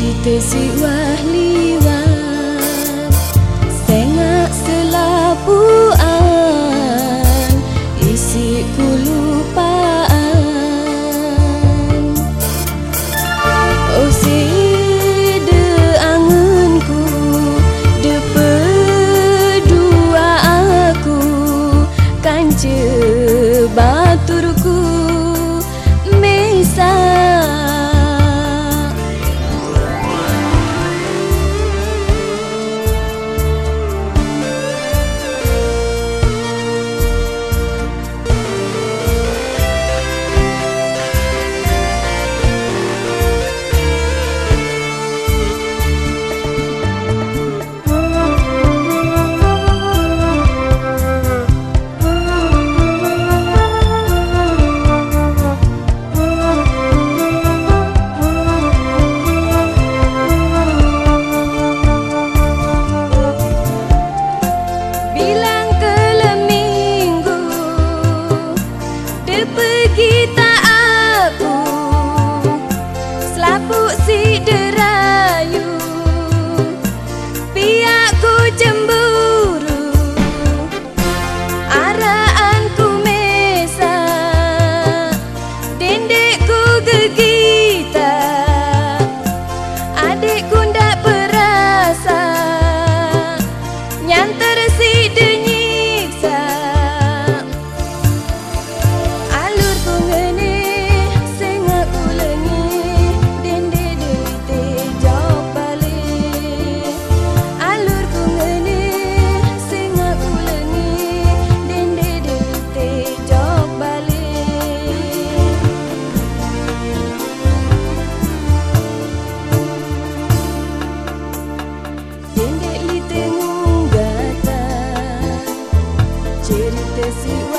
cerita si wahli. I see you.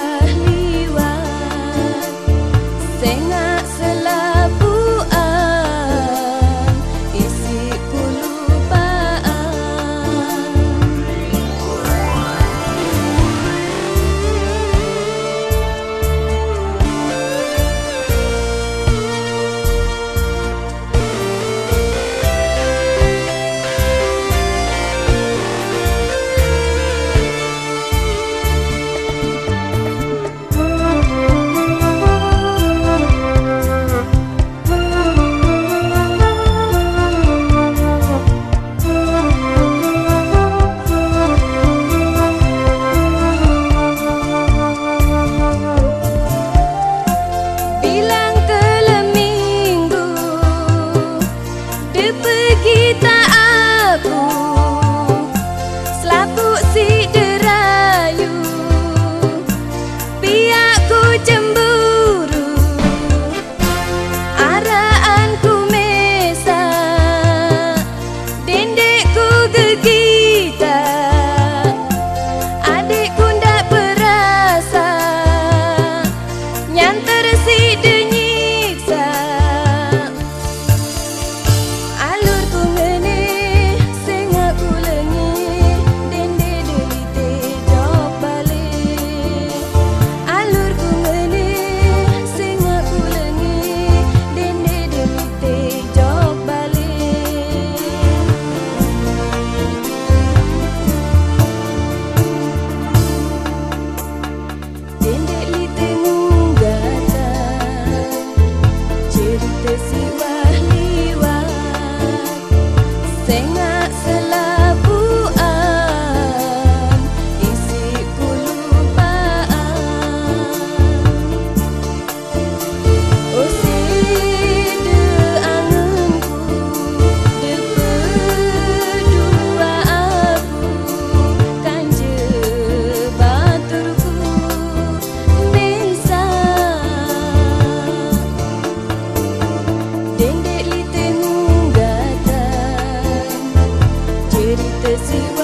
busy